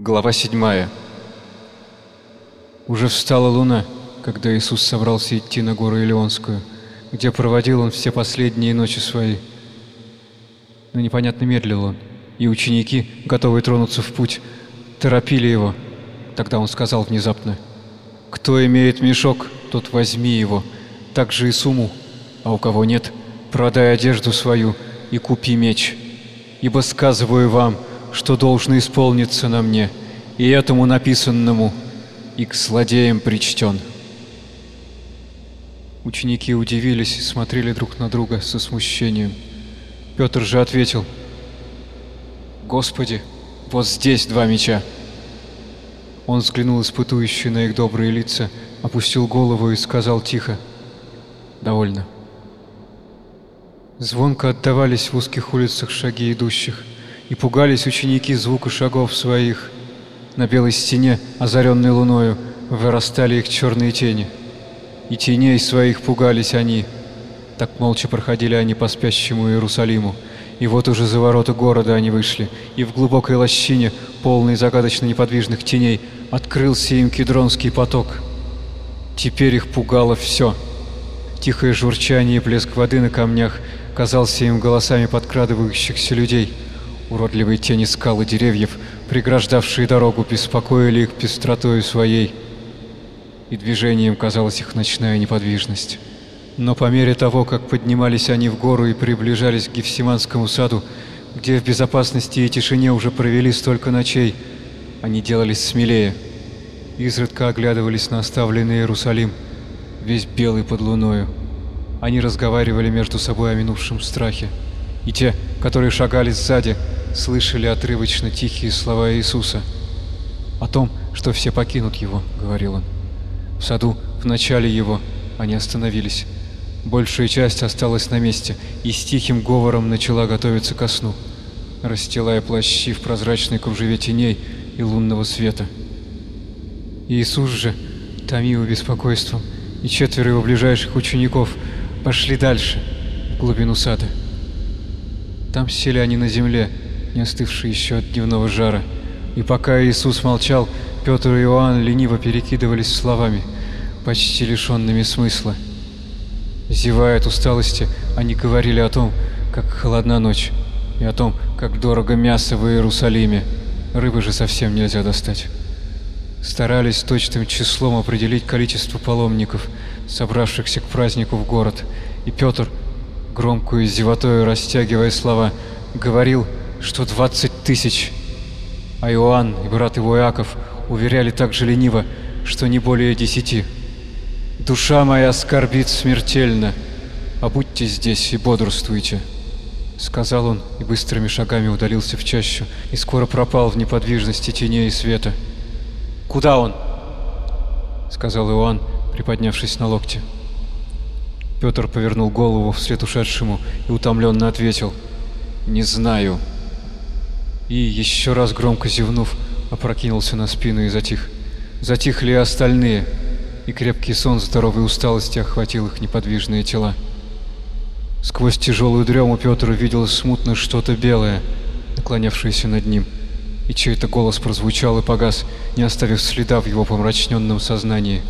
Глава 7 Уже встала луна, когда Иисус собрался идти на гору Илионскую, где проводил он все последние ночи свои. Но непонятно медлил он, и ученики, готовые тронуться в путь, торопили его. Тогда он сказал внезапно, «Кто имеет мешок, тот возьми его, так же и сумму, а у кого нет, продай одежду свою и купи меч. Ибо сказываю вам, что должно исполниться на мне, и этому написанному, и к злодеям причтен». Ученики удивились и смотрели друг на друга со смущением. Петр же ответил, «Господи, вот здесь два меча». Он взглянул испытующе на их добрые лица, опустил голову и сказал тихо, «Довольно». Звонко отдавались в узких улицах шаги идущих, и пугались ученики звука шагов своих. На белой стене, озаренной луною, вырастали их черные тени. И теней своих пугались они. Так молча проходили они по спящему Иерусалиму. И вот уже за ворота города они вышли, и в глубокой лощине, полной загадочно неподвижных теней, открылся им кедронский поток. Теперь их пугало все. Тихое журчание и плеск воды на камнях казался им голосами подкрадывающихся людей — Уродливые тени скал и деревьев, преграждавшие дорогу, беспокоили их пестротою своей, и движением казалась их ночная неподвижность. Но по мере того, как поднимались они в гору и приближались к Гефсиманскому саду, где в безопасности и тишине уже провели столько ночей, они делались смелее. Изредка оглядывались на оставленный Иерусалим, весь белый под луною. Они разговаривали между собой о минувшем страхе. И те, которые шагали сзади, слышали отрывочно тихие слова Иисуса. О том, что все покинут Его, говорил Он. В саду, в начале Его, они остановились. Большая часть осталась на месте и с тихим говором начала готовиться ко сну, расстилая плащи в прозрачной кружеве теней и лунного света. Иисус же, томимый беспокойством, и четверо его ближайших учеников пошли дальше, в глубину сада. Там сели они на земле, не остывший еще от дневного жара. И пока Иисус молчал, Петр и Иоанн лениво перекидывались словами, почти лишенными смысла. Зевая от усталости, они говорили о том, как холодна ночь, и о том, как дорого мясо в Иерусалиме. Рыбы же совсем нельзя достать. Старались точным числом определить количество паломников, собравшихся к празднику в город, и Петр, громкую зевотою растягивая слова, говорил, что двадцать тысяч. А Иоанн и брат его Иаков уверяли так же лениво, что не более десяти. «Душа моя скорбит смертельно, а будьте здесь и бодрствуйте», — сказал он и быстрыми шагами удалился в чащу и скоро пропал в неподвижности теней и света. «Куда он?» — сказал Иоанн, приподнявшись на локте. Петр повернул голову вслед ушедшему и утомленно ответил «Не знаю» и, еще раз громко зевнув, опрокинулся на спину и затих. Затихли и остальные, и крепкий сон здоровой усталости охватил их неподвижные тела. Сквозь тяжелую дрему Петр увидел смутно что-то белое, наклонявшееся над ним, и чей-то голос прозвучал и погас, не оставив следа в его помрачненном сознании.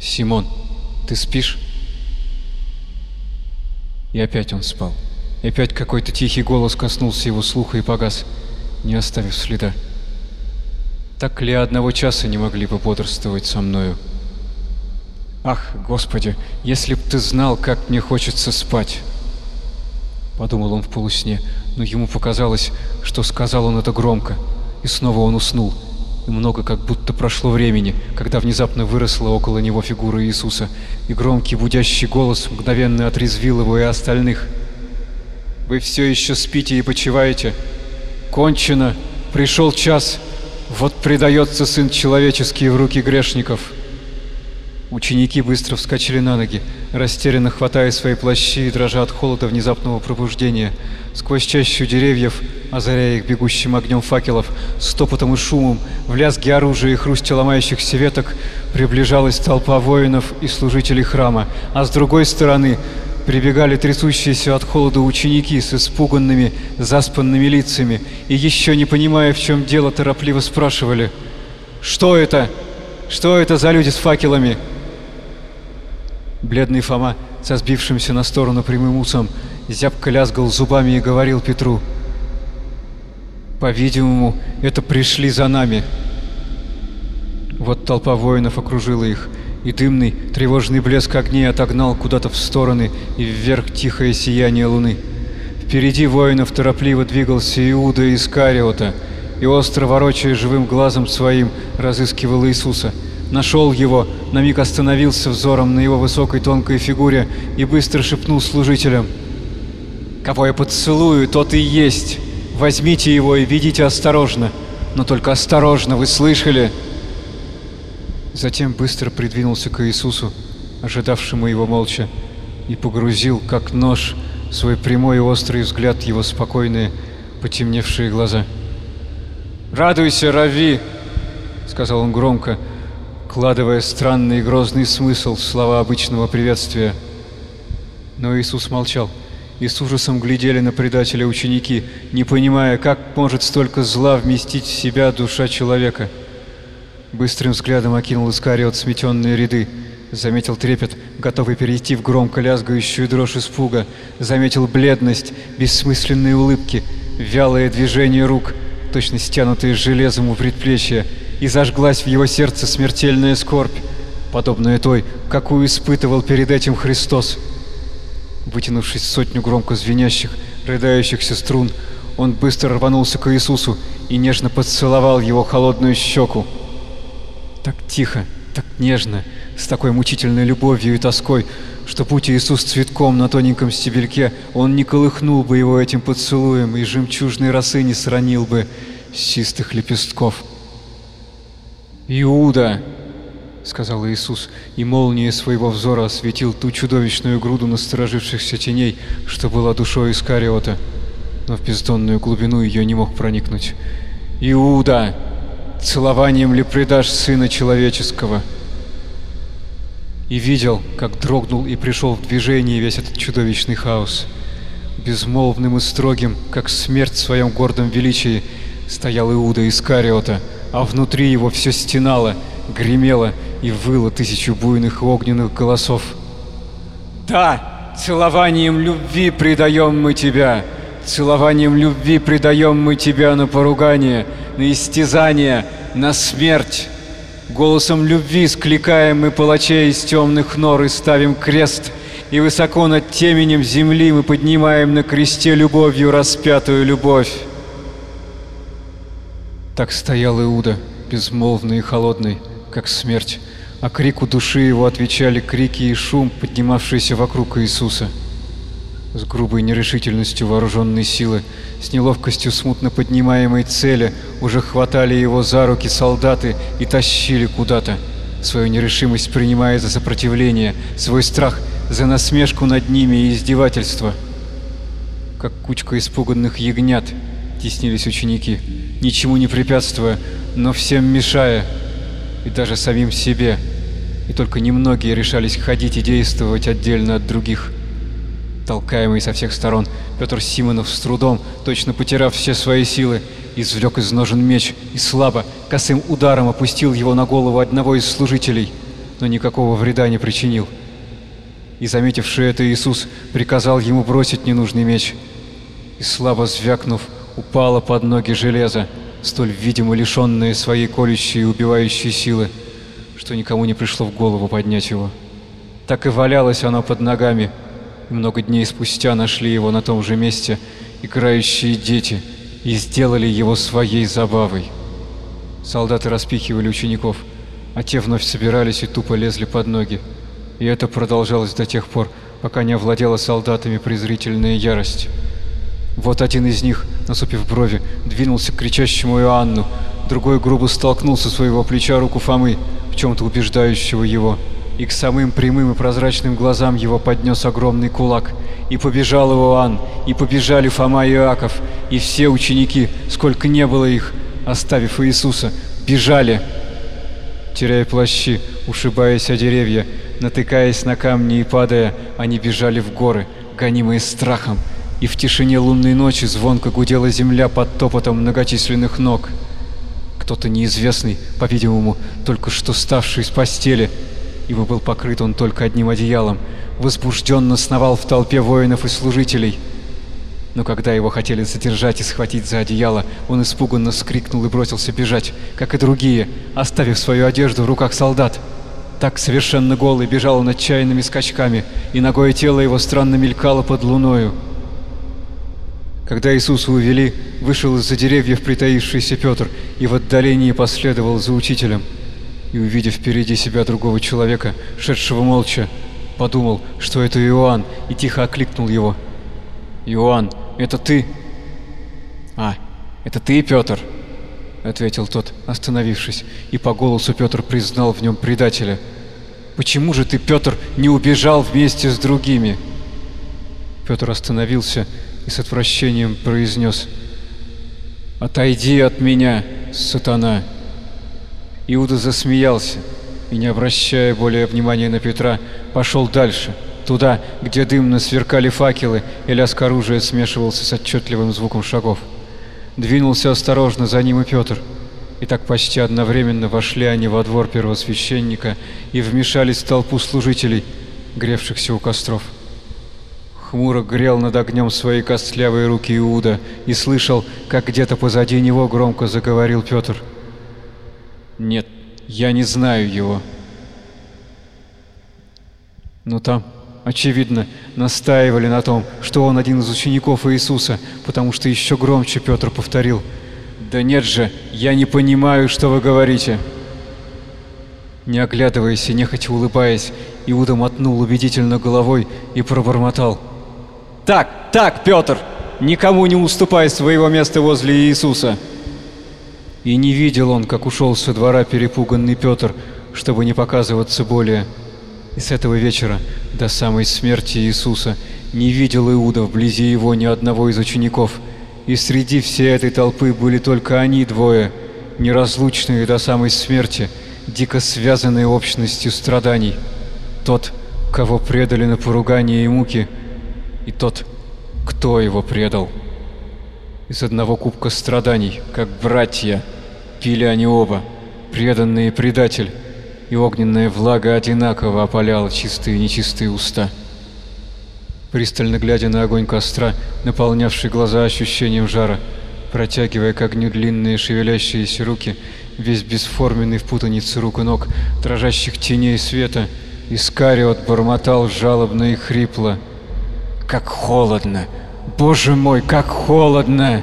«Симон, ты спишь?» И опять он спал. И опять какой-то тихий голос коснулся его слуха и погас, не оставив следа. Так ли одного часа не могли бы бодрствовать со мною? Ах, Господи, если б ты знал, как мне хочется спать! Подумал он в полусне, но ему показалось, что сказал он это громко, и снова он уснул. И много как будто прошло времени, когда внезапно выросла около него фигура Иисуса, и громкий будящий голос мгновенно отрезвил его и остальных — вы все еще спите и почиваете. Кончено, пришел час, вот предается Сын Человеческий в руки грешников. Ученики быстро вскочили на ноги, растерянно хватая свои плащи и дрожа от холода внезапного пробуждения. Сквозь чащу деревьев, озаряя их бегущим огнем факелов, стопотом и шумом, в лязге оружия и хрусте ломающихся веток, приближалась толпа воинов и служителей храма, а с другой стороны прибегали трясущиеся от холода ученики с испуганными, заспанными лицами и, еще не понимая, в чем дело, торопливо спрашивали «Что это? Что это за люди с факелами?» Бледный Фома, со сбившимся на сторону прямым усом, зябко лязгал зубами и говорил Петру «По-видимому, это пришли за нами». Вот толпа воинов окружила их, и дымный, тревожный блеск огней отогнал куда-то в стороны и вверх тихое сияние луны. Впереди воинов торопливо двигался Иуда из Кариота, и остро ворочая живым глазом своим разыскивал Иисуса. Нашел его, на миг остановился взором на его высокой тонкой фигуре и быстро шепнул служителям. «Кого я поцелую, тот и есть! Возьмите его и ведите осторожно! Но только осторожно, вы слышали?» Затем быстро придвинулся к Иисусу, ожидавшему его молча, и погрузил, как нож, свой прямой и острый взгляд его спокойные, потемневшие глаза. «Радуйся, Рави!» — сказал он громко, кладывая странный и грозный смысл в слова обычного приветствия. Но Иисус молчал, и с ужасом глядели на предателя ученики, не понимая, как может столько зла вместить в себя душа человека — Быстрым взглядом окинул Искариот сметенные ряды. Заметил трепет, готовый перейти в громко лязгающую дрожь испуга. Заметил бледность, бессмысленные улыбки, вялые движения рук, точно стянутые железом у предплечья. И зажглась в его сердце смертельная скорбь, подобная той, какую испытывал перед этим Христос. Вытянувшись сотню громко звенящих, рыдающихся струн, он быстро рванулся к Иисусу и нежно поцеловал его холодную щеку. Так тихо, так нежно, с такой мучительной любовью и тоской, что будь Иисус цветком на тоненьком стебельке, он не колыхнул бы его этим поцелуем и жемчужной росы не сранил бы с чистых лепестков. «Иуда!» — сказал Иисус, и молнией своего взора осветил ту чудовищную груду насторожившихся теней, что была душой Искариота, но в бездонную глубину ее не мог проникнуть. «Иуда!» Целованием ли предашь Сына Человеческого?» И видел, как дрогнул и пришел в движение весь этот чудовищный хаос. Безмолвным и строгим, как смерть в своем гордом величии, стоял Иуда Искариота, а внутри его все стенало, гремело и выло тысячу буйных и огненных голосов. «Да, целованием любви предаем мы тебя!» Целованием любви предаем мы тебя на поругание, на истязание, на смерть. Голосом любви скликаем мы палачей из темных нор и ставим крест, и высоко над теменем земли мы поднимаем на кресте любовью распятую любовь. Так стоял Иуда, безмолвный и холодный, как смерть, а крику души его отвечали крики и шум, поднимавшиеся вокруг Иисуса с грубой нерешительностью вооруженной силы, с неловкостью смутно поднимаемой цели, уже хватали его за руки солдаты и тащили куда-то, свою нерешимость принимая за сопротивление, свой страх за насмешку над ними и издевательство. Как кучка испуганных ягнят теснились ученики, ничему не препятствуя, но всем мешая, и даже самим себе, и только немногие решались ходить и действовать отдельно от других – Толкаемый со всех сторон, Петр Симонов с трудом, точно потеряв все свои силы, извлек из ножен меч и слабо, косым ударом опустил его на голову одного из служителей, но никакого вреда не причинил. И заметивший это Иисус приказал ему бросить ненужный меч. И слабо звякнув, упало под ноги железо, столь видимо лишенное своей колющей и убивающей силы, что никому не пришло в голову поднять его. Так и валялось оно под ногами, много дней спустя нашли его на том же месте играющие дети и сделали его своей забавой. Солдаты распихивали учеников, а те вновь собирались и тупо лезли под ноги. И это продолжалось до тех пор, пока не овладела солдатами презрительная ярость. Вот один из них, насупив брови, двинулся к кричащему Иоанну, другой грубо столкнул со своего плеча руку Фомы, в чем-то убеждающего его и к самым прямым и прозрачным глазам его поднес огромный кулак. И побежал Иоанн, и побежали Фома и Иаков, и все ученики, сколько не было их, оставив Иисуса, бежали, теряя плащи, ушибаясь о деревья, натыкаясь на камни и падая, они бежали в горы, гонимые страхом, и в тишине лунной ночи звонко гудела земля под топотом многочисленных ног. Кто-то неизвестный, по-видимому, только что ставший с постели, ибо был покрыт он только одним одеялом, возбужденно сновал в толпе воинов и служителей. Но когда его хотели задержать и схватить за одеяло, он испуганно вскрикнул и бросился бежать, как и другие, оставив свою одежду в руках солдат. Так совершенно голый бежал он отчаянными скачками, и ногое тело его странно мелькало под луною. Когда Иисуса увели, вышел из-за деревьев притаившийся Петр и в отдалении последовал за учителем. И, увидев впереди себя другого человека, шедшего молча, подумал, что это Иоанн, и тихо окликнул его. «Иоанн, это ты?» «А, это ты, Петр?» — ответил тот, остановившись, и по голосу Петр признал в нем предателя. «Почему же ты, Петр, не убежал вместе с другими?» Петр остановился и с отвращением произнес «Отойди от меня, сатана!» Иуда засмеялся и, не обращая более внимания на Петра, пошел дальше, туда, где дымно сверкали факелы и лязг оружия смешивался с отчетливым звуком шагов. Двинулся осторожно за ним и Петр, и так почти одновременно вошли они во двор первосвященника и вмешались в толпу служителей, гревшихся у костров. Хмуро грел над огнем свои костлявые руки Иуда и слышал, как где-то позади него громко заговорил Петр. «Нет, я не знаю его». Но там, очевидно, настаивали на том, что он один из учеников Иисуса, потому что еще громче Петр повторил «Да нет же, я не понимаю, что вы говорите». Не оглядываясь и нехотя улыбаясь, Иуда мотнул убедительно головой и пробормотал – так, так, Петр, никому не уступай своего места возле Иисуса. И не видел он, как ушел со двора перепуганный Петр, чтобы не показываться более. И с этого вечера до самой смерти Иисуса не видел Иуда вблизи его ни одного из учеников, и среди всей этой толпы были только они двое, неразлучные до самой смерти, дико связанные общностью страданий. Тот, кого предали на поругание и муки – и тот, кто его предал. Из одного кубка страданий, как братья, пили они оба, преданный и предатель, и огненная влага одинаково опаляла чистые и нечистые уста. Пристально глядя на огонь костра, наполнявший глаза ощущением жара, протягивая к огню длинные шевелящиеся руки, весь бесформенный в путанице рук и ног, дрожащих теней света, Искариот бормотал жалобно и хрипло — как холодно! Боже мой, как холодно!»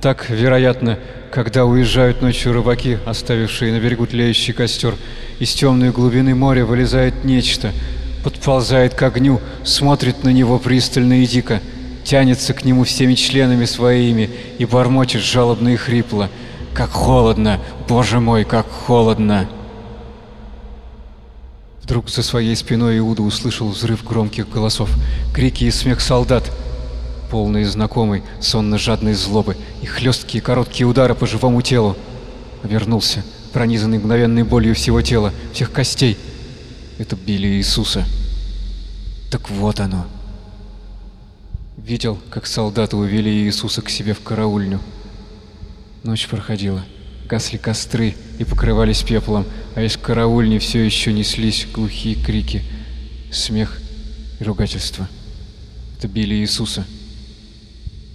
Так, вероятно, когда уезжают ночью рыбаки, оставившие на берегу тлеющий костер, из темной глубины моря вылезает нечто, подползает к огню, смотрит на него пристально и дико, тянется к нему всеми членами своими и бормочет жалобно и хрипло. «Как холодно! Боже мой, как холодно!» Вдруг за своей спиной Иуда услышал взрыв громких голосов, крики и смех солдат, полные знакомой, сонно-жадной злобы и хлесткие короткие удары по живому телу. Вернулся, пронизанный мгновенной болью всего тела, всех костей. Это били Иисуса. Так вот оно. Видел, как солдаты увели Иисуса к себе в караульню. Ночь проходила гасли костры и покрывались пеплом, а из караульни все еще неслись глухие крики, смех и ругательства. Это били Иисуса.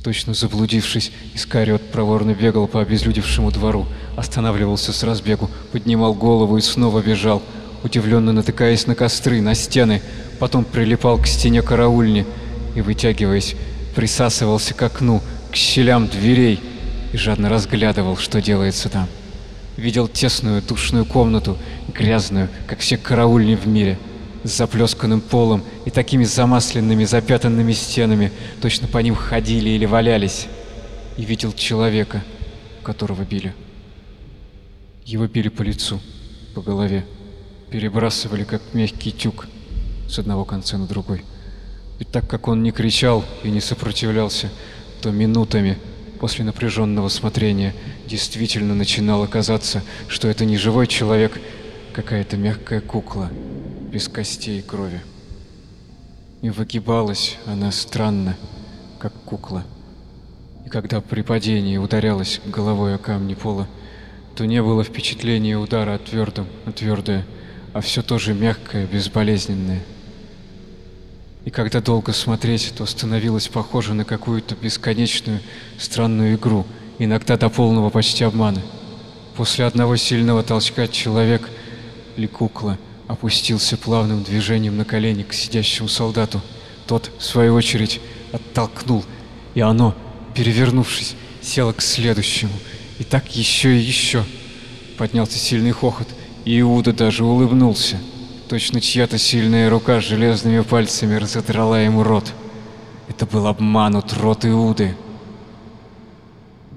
Точно заблудившись, Искариот проворно бегал по обезлюдевшему двору, останавливался с разбегу, поднимал голову и снова бежал, удивленно натыкаясь на костры, на стены, потом прилипал к стене караульни и, вытягиваясь, присасывался к окну, к щелям дверей, и жадно разглядывал, что делается там. Видел тесную душную комнату, грязную, как все караульни в мире, с заплесканным полом и такими замасленными, запятанными стенами, точно по ним ходили или валялись. И видел человека, которого били. Его били по лицу, по голове, перебрасывали, как мягкий тюк, с одного конца на другой. И так как он не кричал и не сопротивлялся, то минутами После напряженного смотрения действительно начинало казаться, что это не живой человек, какая-то мягкая кукла, без костей и крови. И выгибалась она странно, как кукла. И когда при падении ударялась головой о камни пола, то не было впечатления удара о твердом, о твердое, а все тоже мягкое, безболезненное. И когда долго смотреть, то становилось похоже на какую-то бесконечную странную игру, иногда до полного почти обмана. После одного сильного толчка человек или кукла опустился плавным движением на колени к сидящему солдату. Тот, в свою очередь, оттолкнул, и оно, перевернувшись, село к следующему. И так еще и еще. Поднялся сильный хохот, и Иуда даже улыбнулся. Точно чья-то сильная рука железными пальцами разодрала ему рот. Это был обманут рот Иуды.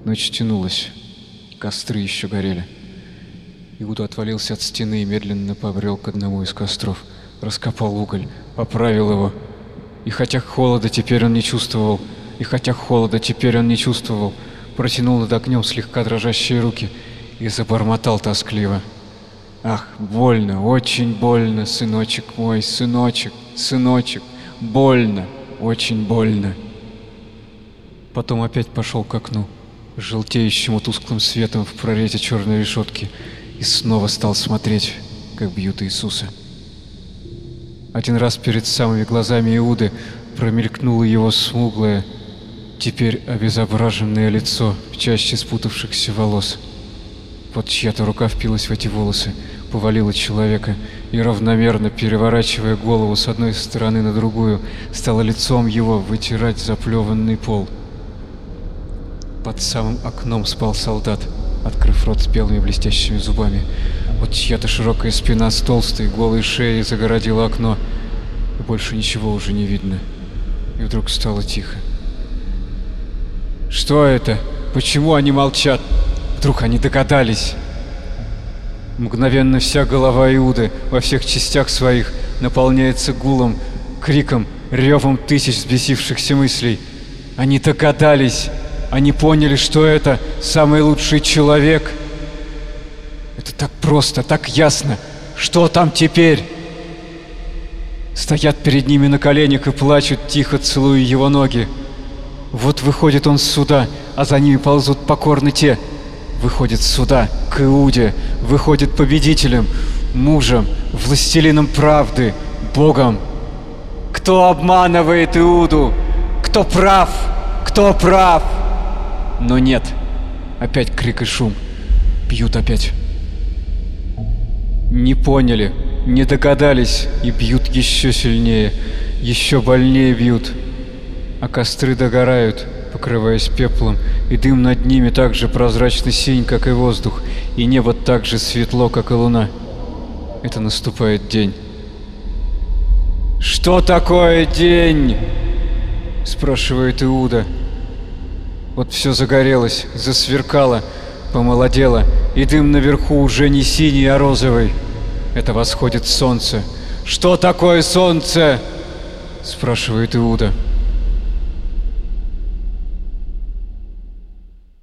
Ночь тянулась. Костры еще горели. Иуда отвалился от стены и медленно побрел к одному из костров. Раскопал уголь, поправил его. И хотя холода теперь он не чувствовал, и хотя холода теперь он не чувствовал, протянул над огнем слегка дрожащие руки и забормотал тоскливо. Ах, больно, очень больно, сыночек мой, сыночек, сыночек, больно, очень больно. Потом опять пошел к окну, желтеющему тусклым светом в прорете черной решетки, и снова стал смотреть, как бьют Иисуса. Один раз перед самыми глазами Иуды промелькнуло его смуглое, теперь обезображенное лицо в чаще спутавшихся волос. Вот чья-то рука впилась в эти волосы, повалила человека и, равномерно переворачивая голову с одной стороны на другую, стала лицом его вытирать заплеванный пол. Под самым окном спал солдат, открыв рот с белыми блестящими зубами. Вот чья-то широкая спина с толстой голой шеей загородила окно, и больше ничего уже не видно. И вдруг стало тихо. «Что это? Почему они молчат?» Вдруг они догадались. Мгновенно вся голова Иуды во всех частях своих наполняется гулом, криком, ревом тысяч взбесившихся мыслей. Они догадались, они поняли, что это самый лучший человек. Это так просто, так ясно. Что там теперь? Стоят перед ними на коленях и плачут, тихо целуя его ноги. Вот выходит он сюда, а за ними ползут покорны те, выходит сюда, к Иуде, выходит победителем, мужем, властелином правды, Богом. Кто обманывает Иуду? Кто прав? Кто прав? Но нет. Опять крик и шум. Бьют опять. Не поняли, не догадались и бьют еще сильнее, еще больнее бьют. А костры догорают, покрываясь пеплом, и дым над ними так же прозрачно синь, как и воздух, и небо так же светло, как и луна. Это наступает день. «Что такое день?» — спрашивает Иуда. Вот все загорелось, засверкало, помолодело, и дым наверху уже не синий, а розовый. Это восходит солнце. «Что такое солнце?» — спрашивает Иуда.